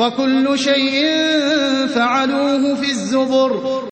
وَكُلُّ شَيْءٍ فَعَلُوهُ فِي الزُّبُرِ.